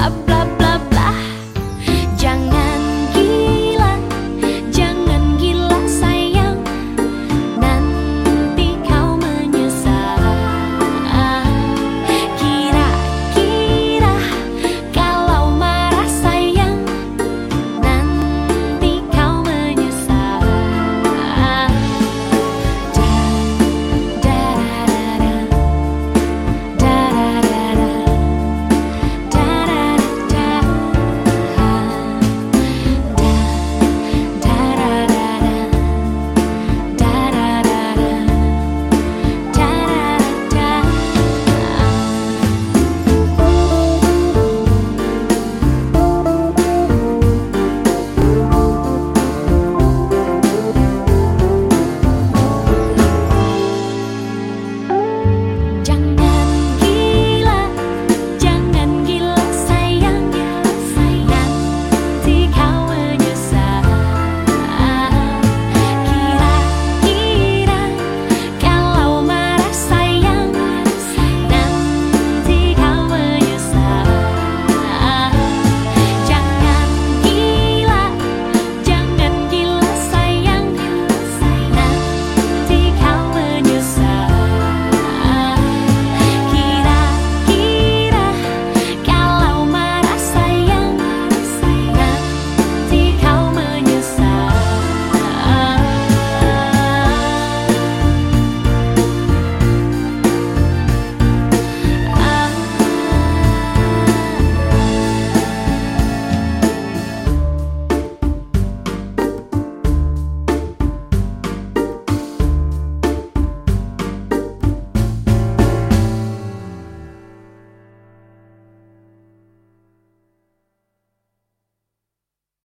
blah blah blah.